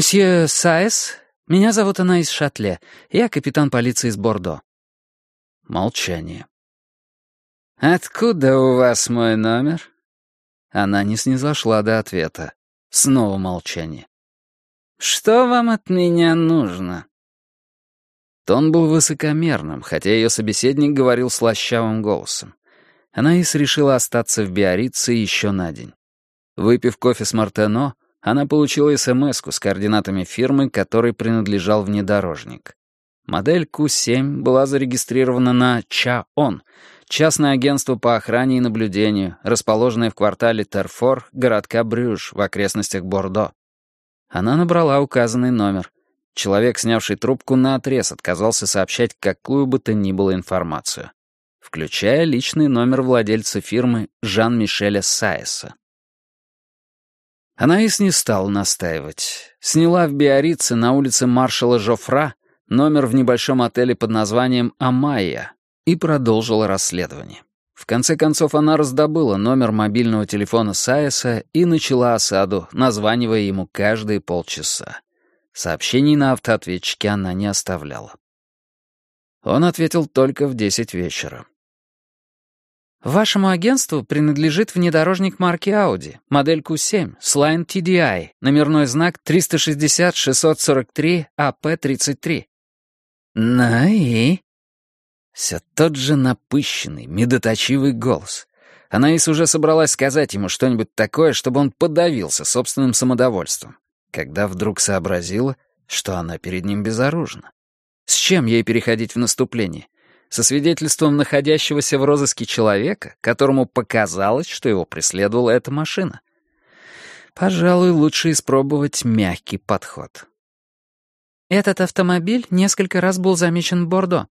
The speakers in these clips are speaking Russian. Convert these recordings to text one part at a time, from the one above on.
«Мсье Сайес, меня зовут Анаис Шатле. Я капитан полиции из Бордо». Молчание. «Откуда у вас мой номер?» Она не снизошла до ответа. Снова молчание. «Что вам от меня нужно?» Тон был высокомерным, хотя ее собеседник говорил слащавым голосом. Анаис решила остаться в Биорице еще на день. Выпив кофе с Мартено, она получила смс с координатами фирмы, которой принадлежал внедорожник. Модель Q7 была зарегистрирована на ЧАОН, частное агентство по охране и наблюдению, расположенное в квартале Терфор, городка Брюж в окрестностях Бордо. Она набрала указанный номер. Человек, снявший трубку, наотрез отказался сообщать какую бы то ни было информацию, включая личный номер владельца фирмы Жан-Мишеля Саеса. Анаис не стала настаивать. Сняла в Биорице на улице маршала Жофра номер в небольшом отеле под названием «Амайя» и продолжила расследование. В конце концов, она раздобыла номер мобильного телефона Саеса и начала осаду, названивая ему каждые полчаса. Сообщений на автоответчике она не оставляла. Он ответил только в десять вечера. Вашему агентству принадлежит внедорожник марки Audi, модель Q7, Sline TDI, номерной знак 360-643-AP33. Ну и? Все тот же напыщенный, медоточивый голос. Анаис уже собралась сказать ему что-нибудь такое, чтобы он подавился собственным самодовольством, когда вдруг сообразила, что она перед ним безоружна. С чем ей переходить в наступление? Со свидетельством находящегося в розыске человека, которому показалось, что его преследовала эта машина. Пожалуй, лучше испробовать мягкий подход. Этот автомобиль несколько раз был замечен в Бордо.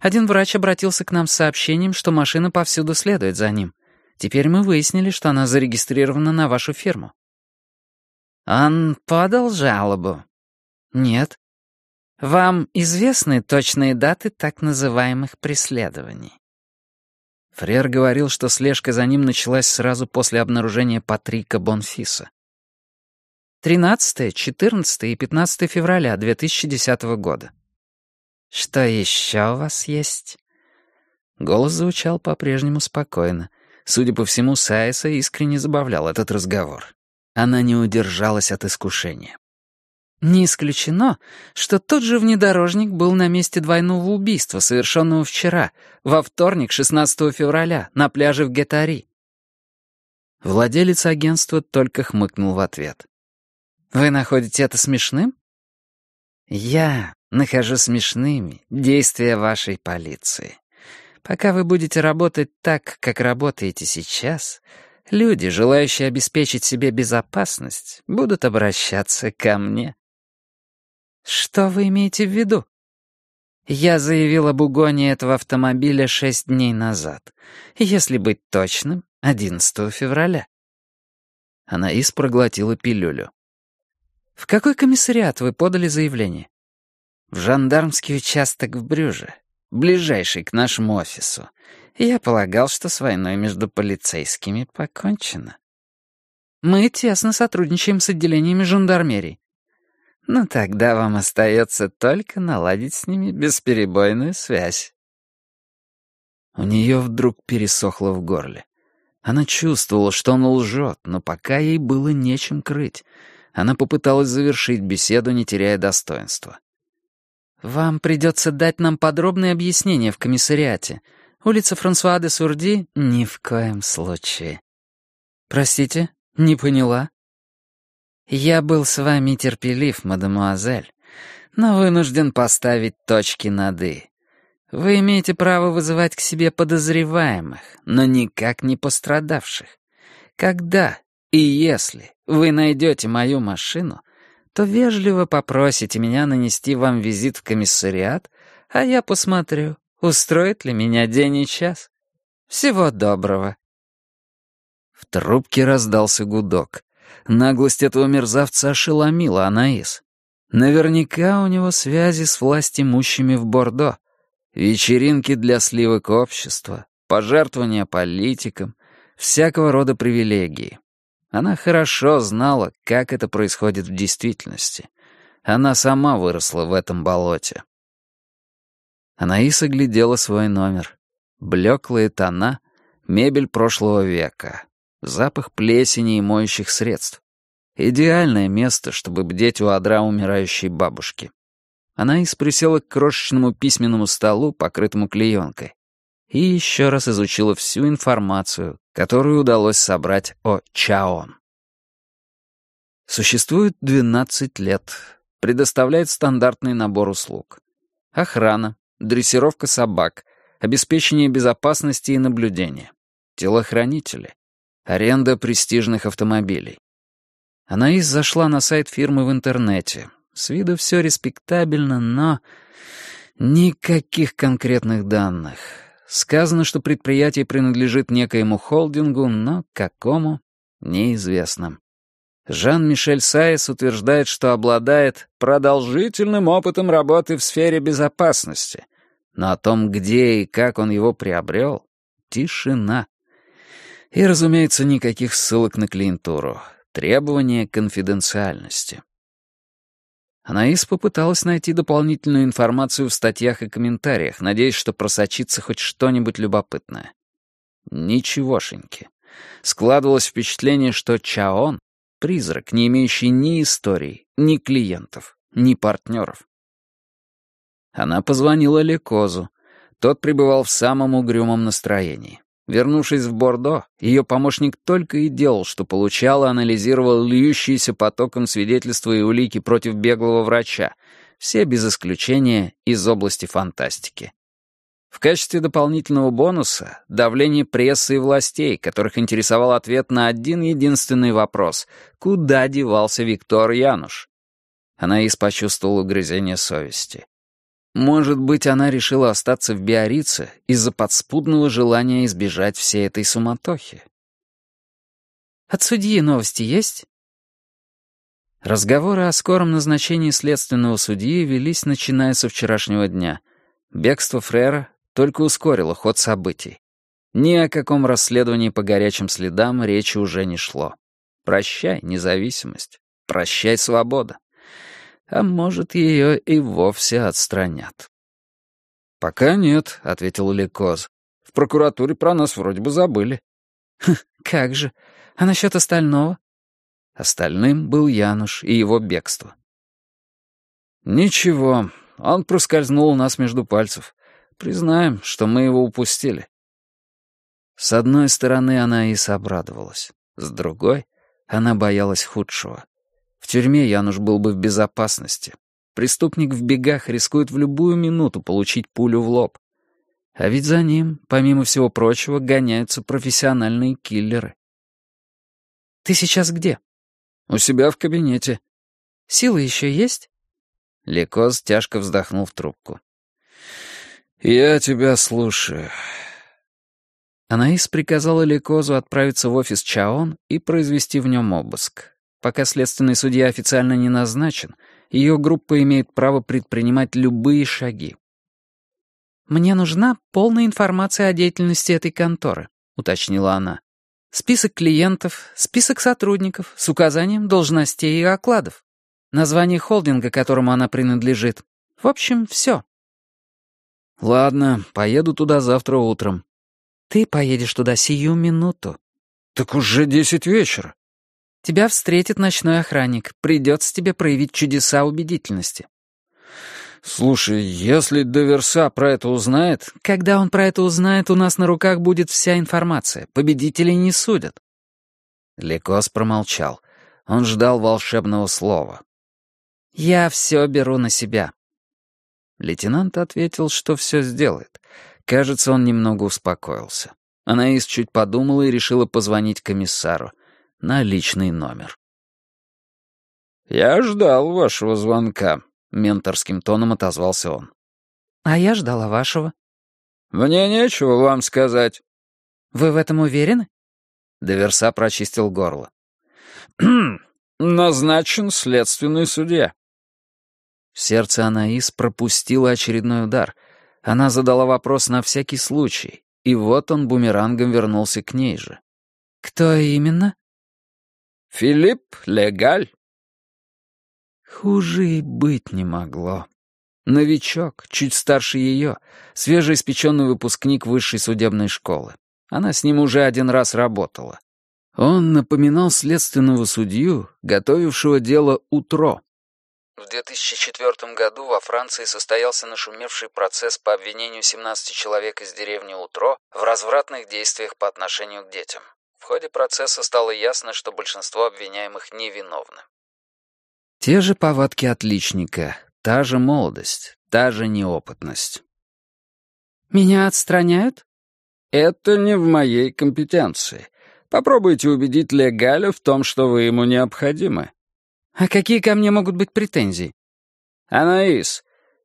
Один врач обратился к нам с сообщением, что машина повсюду следует за ним. Теперь мы выяснили, что она зарегистрирована на вашу фирму. Он подал жалобу? Нет. Вам известны точные даты так называемых преследований? Фрер говорил, что слежка за ним началась сразу после обнаружения Патрика Бонфиса. 13, 14 и 15 февраля 2010 года. Что еще у вас есть? Голос звучал по-прежнему спокойно. Судя по всему, Сайса искренне забавлял этот разговор. Она не удержалась от искушения. Не исключено, что тот же внедорожник был на месте двойного убийства, совершенного вчера, во вторник, 16 февраля, на пляже в Гетари. Владелец агентства только хмыкнул в ответ. «Вы находите это смешным?» «Я нахожу смешными действия вашей полиции. Пока вы будете работать так, как работаете сейчас, люди, желающие обеспечить себе безопасность, будут обращаться ко мне». «Что вы имеете в виду?» «Я заявил об угоне этого автомобиля шесть дней назад. Если быть точным, 11 февраля». Анаис проглотила пилюлю. «В какой комиссариат вы подали заявление?» «В жандармский участок в Брюже, ближайший к нашему офису. Я полагал, что с войной между полицейскими покончено». «Мы тесно сотрудничаем с отделениями жандармерии. Но тогда вам остается только наладить с ними бесперебойную связь. У нее вдруг пересохло в горле. Она чувствовала, что он лжет, но пока ей было нечем крыть. Она попыталась завершить беседу, не теряя достоинства. «Вам придется дать нам подробные объяснения в комиссариате. Улица Франсуа де Сурди ни в коем случае». «Простите, не поняла?» «Я был с вами терпелив, мадемуазель, но вынужден поставить точки над «и». Вы имеете право вызывать к себе подозреваемых, но никак не пострадавших. Когда и если вы найдете мою машину, то вежливо попросите меня нанести вам визит в комиссариат, а я посмотрю, устроит ли меня день и час. Всего доброго». В трубке раздался гудок. Наглость этого мерзавца ошеломила Анаис. Наверняка у него связи с властимущими в Бордо. Вечеринки для сливок общества, пожертвования политикам, всякого рода привилегии. Она хорошо знала, как это происходит в действительности. Она сама выросла в этом болоте. Анаиса глядела свой номер. Блеклые тона, мебель прошлого века, запах плесени и моющих средств. Идеальное место, чтобы бдеть у одра умирающей бабушки. Анаис присела к крошечному письменному столу, покрытому клеенкой, и еще раз изучила всю информацию, которую удалось собрать о Чаон. Существует 12 лет, предоставляет стандартный набор услуг. Охрана, дрессировка собак, обеспечение безопасности и наблюдения, телохранители, аренда престижных автомобилей. Анаис зашла на сайт фирмы в интернете. С виду все респектабельно, но... Никаких конкретных данных. Сказано, что предприятие принадлежит некоему холдингу, но какому — неизвестно. Жан-Мишель Сайес утверждает, что обладает продолжительным опытом работы в сфере безопасности. Но о том, где и как он его приобрел, тишина. И, разумеется, никаких ссылок на клиентуру. Требование конфиденциальности. Анаис попыталась найти дополнительную информацию в статьях и комментариях, надеясь, что просочится хоть что-нибудь любопытное. Ничегошеньки. Складывалось впечатление, что Чаон Призрак, не имеющий ни историй, ни клиентов, ни партнеров. Она позвонила Лекозу. Тот пребывал в самом угрюмом настроении. Вернувшись в Бордо, ее помощник только и делал, что получал и анализировал льющиеся потоком свидетельства и улики против беглого врача, все без исключения из области фантастики. В качестве дополнительного бонуса — давление прессы и властей, которых интересовал ответ на один единственный вопрос — куда девался Виктор Януш? Анаис почувствовала угрызение совести. Может быть, она решила остаться в Биорице из-за подспудного желания избежать всей этой суматохи. «От судьи новости есть?» Разговоры о скором назначении следственного судьи велись, начиная со вчерашнего дня. Бегство Фрера, только ускорило ход событий. Ни о каком расследовании по горячим следам речи уже не шло. Прощай, независимость. Прощай, свобода. А может, ее и вовсе отстранят. «Пока нет», — ответил Лекоз. «В прокуратуре про нас вроде бы забыли». «Хм, «Как же? А насчет остального?» Остальным был Януш и его бегство. «Ничего, он проскользнул у нас между пальцев. Признаем, что мы его упустили. С одной стороны, она и обрадовалась. С другой, она боялась худшего. В тюрьме Януш был бы в безопасности. Преступник в бегах рискует в любую минуту получить пулю в лоб. А ведь за ним, помимо всего прочего, гоняются профессиональные киллеры. «Ты сейчас где?» «У себя в кабинете». «Силы еще есть?» Лекоз тяжко вздохнул в трубку. «Я тебя слушаю». Анаис приказала Ликозу отправиться в офис Чаон и произвести в нем обыск. Пока следственный судья официально не назначен, ее группа имеет право предпринимать любые шаги. «Мне нужна полная информация о деятельности этой конторы», — уточнила она. «Список клиентов, список сотрудников с указанием должностей и окладов, название холдинга, которому она принадлежит. В общем, все». «Ладно, поеду туда завтра утром». «Ты поедешь туда сию минуту». «Так уже десять вечера». «Тебя встретит ночной охранник. Придется тебе проявить чудеса убедительности». «Слушай, если Доверса про это узнает...» «Когда он про это узнает, у нас на руках будет вся информация. Победителей не судят». Лекос промолчал. Он ждал волшебного слова. «Я все беру на себя. Лейтенант ответил, что все сделает. Кажется, он немного успокоился. Анаис чуть подумала и решила позвонить комиссару на личный номер. «Я ждал вашего звонка», — менторским тоном отозвался он. «А я ждала вашего». «Мне нечего вам сказать». «Вы в этом уверены?» Доверса прочистил горло. «Назначен следственный судья». Сердце Анаис пропустила очередной удар. Она задала вопрос на всякий случай, и вот он бумерангом вернулся к ней же. «Кто именно?» «Филипп Легаль». Хуже и быть не могло. Новичок, чуть старше ее, свежеиспеченный выпускник высшей судебной школы. Она с ним уже один раз работала. Он напоминал следственного судью, готовившего дело «Утро». В 2004 году во Франции состоялся нашумевший процесс по обвинению 17 человек из деревни Утро в развратных действиях по отношению к детям. В ходе процесса стало ясно, что большинство обвиняемых невиновны. Те же повадки отличника, Та же молодость, та же неопытность. «Меня отстраняют?» «Это не в моей компетенции. Попробуйте убедить Легаля в том, что вы ему необходимы». «А какие ко мне могут быть претензии?» «Анаис,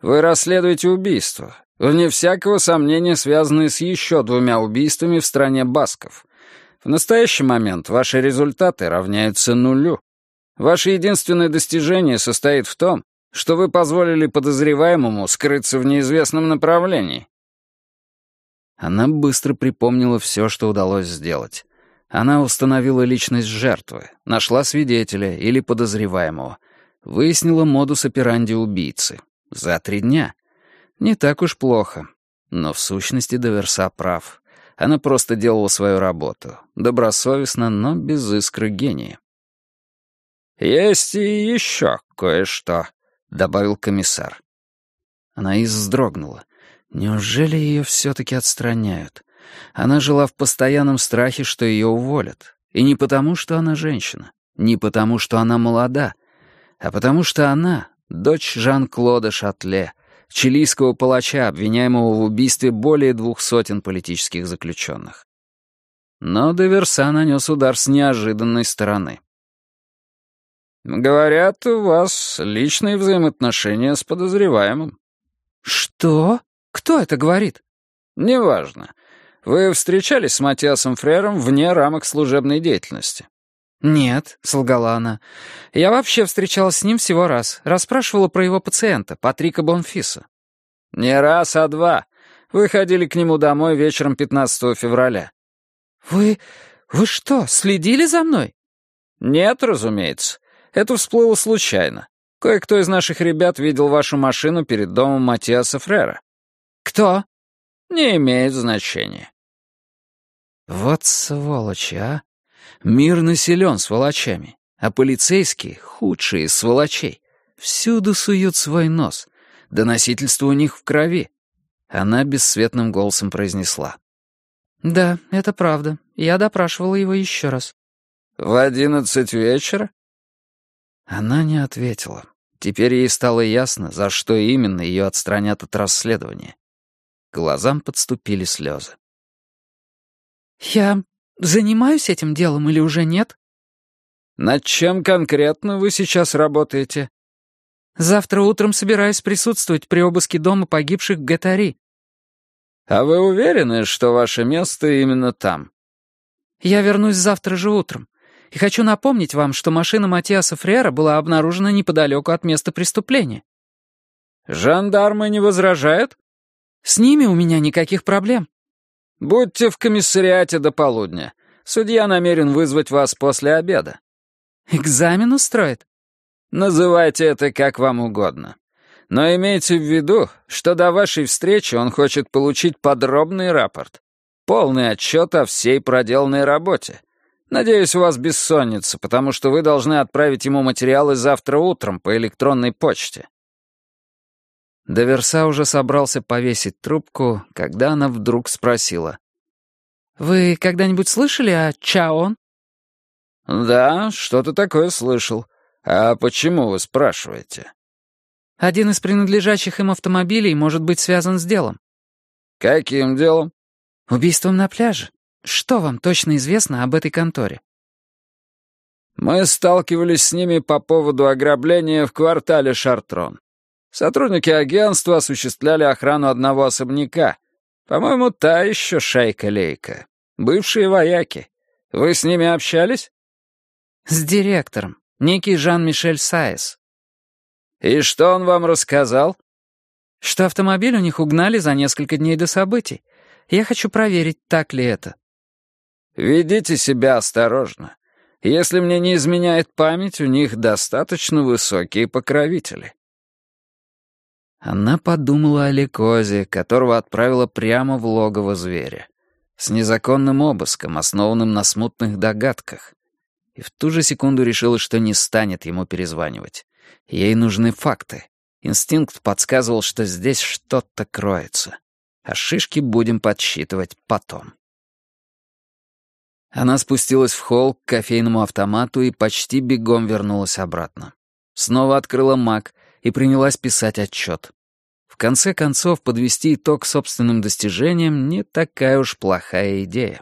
вы расследуете убийство, вне всякого сомнения связанные с еще двумя убийствами в стране басков. В настоящий момент ваши результаты равняются нулю. Ваше единственное достижение состоит в том, что вы позволили подозреваемому скрыться в неизвестном направлении». Она быстро припомнила все, что удалось сделать. Она установила личность жертвы, нашла свидетеля или подозреваемого, выяснила модус операнди убийцы. За три дня. Не так уж плохо. Но в сущности Доверса прав. Она просто делала свою работу. Добросовестно, но без искры гения. «Есть и еще кое-что», добавил комиссар. Анаис вздрогнула. Неужели ее все-таки отстраняют? Она жила в постоянном страхе, что ее уволят. И не потому, что она женщина, не потому, что она молода, а потому, что она — дочь Жан-Клода Шатле, чилийского палача, обвиняемого в убийстве более двух сотен политических заключенных. Но Деверса нанес удар с неожиданной стороны. «Говорят, у вас личные взаимоотношения с подозреваемым». «Что? Кто это говорит?» «Неважно. Вы встречались с Матиасом Фрером вне рамок служебной деятельности?» «Нет», — солгала она. «Я вообще встречалась с ним всего раз. Расспрашивала про его пациента, Патрика Бонфиса». «Не раз, а два. Вы ходили к нему домой вечером 15 февраля». «Вы... вы что, следили за мной?» «Нет, разумеется. Это всплыло случайно. Кое-кто из наших ребят видел вашу машину перед домом Матиаса Фрера. Кто? Не имеет значения. Вот сволочи, а. Мир населен сволочами, а полицейские — худшие из сволочей. Всюду суют свой нос. Доносительство у них в крови. Она бесцветным голосом произнесла. «Да, это правда. Я допрашивала его еще раз». «В одиннадцать вечера?» Она не ответила. Теперь ей стало ясно, за что именно ее отстранят от расследования. К глазам подступили слезы. «Я занимаюсь этим делом или уже нет?» «Над чем конкретно вы сейчас работаете?» «Завтра утром собираюсь присутствовать при обыске дома погибших в Гатари». «А вы уверены, что ваше место именно там?» «Я вернусь завтра же утром. И хочу напомнить вам, что машина Матиаса Фрера была обнаружена неподалеку от места преступления». «Жандармы не возражают?» «С ними у меня никаких проблем». «Будьте в комиссариате до полудня. Судья намерен вызвать вас после обеда». «Экзамен устроит?» «Называйте это как вам угодно. Но имейте в виду, что до вашей встречи он хочет получить подробный рапорт, полный отчет о всей проделанной работе, Надеюсь, у вас бессонница, потому что вы должны отправить ему материалы завтра утром по электронной почте». Доверса уже собрался повесить трубку, когда она вдруг спросила. «Вы когда-нибудь слышали о Чаон?» «Да, что-то такое слышал. А почему вы спрашиваете?» «Один из принадлежащих им автомобилей может быть связан с делом». «Каким делом?» «Убийством на пляже. Что вам точно известно об этой конторе?» «Мы сталкивались с ними по поводу ограбления в квартале Шартрон. Сотрудники агентства осуществляли охрану одного особняка. По-моему, та еще шайка-лейка. Бывшие вояки. Вы с ними общались?» «С директором. Некий Жан-Мишель Сайес». «И что он вам рассказал?» «Что автомобиль у них угнали за несколько дней до событий. Я хочу проверить, так ли это». «Ведите себя осторожно. Если мне не изменяет память, у них достаточно высокие покровители. Она подумала о Ликозе, которого отправила прямо в логово зверя. С незаконным обыском, основанным на смутных догадках. И в ту же секунду решила, что не станет ему перезванивать. Ей нужны факты. Инстинкт подсказывал, что здесь что-то кроется. А шишки будем подсчитывать потом. Она спустилась в холл к кофейному автомату и почти бегом вернулась обратно. Снова открыла Мак и принялась писать отчет. В конце концов, подвести итог собственным достижениям не такая уж плохая идея.